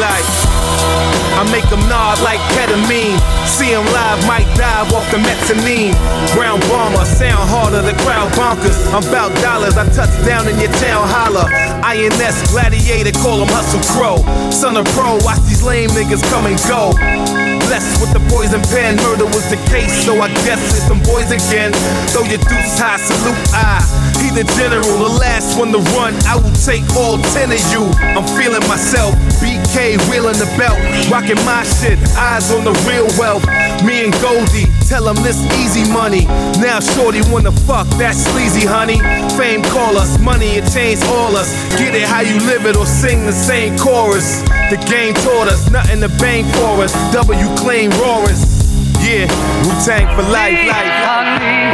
like. I make them nod like ketamine. See them live, might dive off the mezzanine. Ground bomber, sound harder, the crowd bonkers. I'm about dollars, I touch down in your town holler. INS gladiator, call him Hustle Crow. Son of pro, watch these lame niggas come and go. Blessed with the poison pen, murder was the case, so I guess it's some boys again. Throw your deuce high, salute I. He the general, the last one to run. I will take all ten of you. I'm feeling myself. BK wheeling the belt, rocking my shit. Eyes on the real wealth. Me and Goldie, tell this easy money. Now Shorty wanna fuck, that sleazy honey. Fame call us, money it changed all us. Get it how you live it or sing the same chorus. The game taught us, nothing to bang for us. W claim roarers. Yeah, Wu Tang for life, life. Look,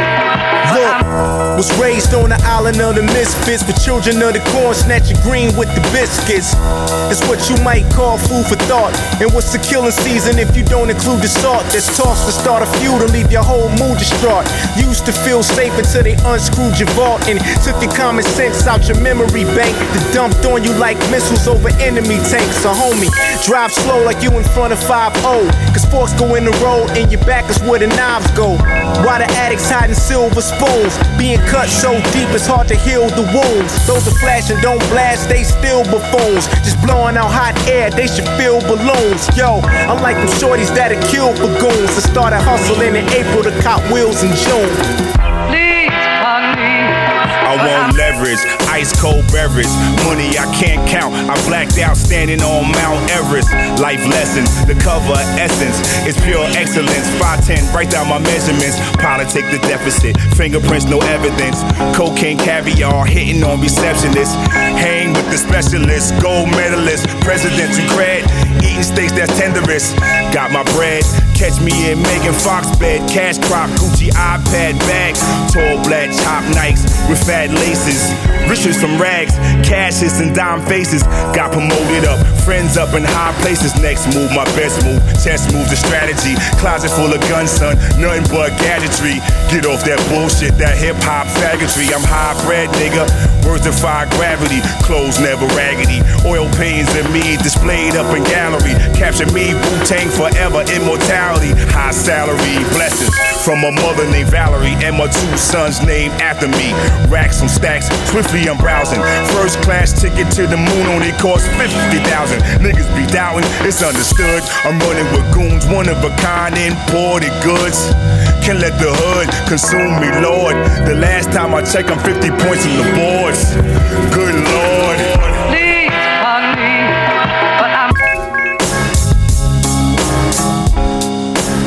was raised on the island of the misfits with children of the corn snatching green with the biscuits. It's what you might call food for thought. And what's the killing season if you don't include the salt that's tossed to start a feud and leave your whole mood distraught? Used to feel safe until they unscrewed your vault and took your common sense out your memory bank. That dumped on you like missiles over enemy tanks. So, homie, drive slow like you in front of 5 0. Cause forks go in the road and your back is where the knives go. Why the addicts hiding silver spoons? Being cut so deep it's hard to heal the wounds. Those are flashing, don't blast, they still buffoons. Just blowing out hot air, they should fill balloons. Yo, I'm like them shorties that'll kill bagoons. I started hustling in April to cop wheels in June. I blacked out standing on Mount Everest. Life lessons, the cover essence is pure excellence. 510, write down my measurements. Politic the deficit, fingerprints no evidence. Cocaine caviar hitting on receptionists. Hang with the specialists, gold medalists, presidential cred, eating steaks that's tenderest. Got my bread, catch me in Megan Fox bed, cash crop, Gucci iPad bag, tall black chop Nikes with fat laces. Riches from rags, cashes and dime faces. Got promoted up, friends up in high places. Next move, my best move. Chess move, the strategy. Closet full of guns, son. Nothing but gadgetry. Get off that bullshit, that hip hop faggotry. I'm hybrid, nigga. Words defy gravity. Clothes never raggedy. Oil paintings and me displayed up in gallery. Capture me, Wu Tang forever, immortality. High salary, blessings from a mother named Valerie and my two sons named after me. Racks on stacks, swiftly I'm browsing. First class ticket to the moon only cost 50,000. Niggas be doubting, it's understood. I'm running with goons, one of a kind, imported goods. Can't let the hood consume me, Lord. The last time I checked, I'm 50 points on the boards. Good Lord.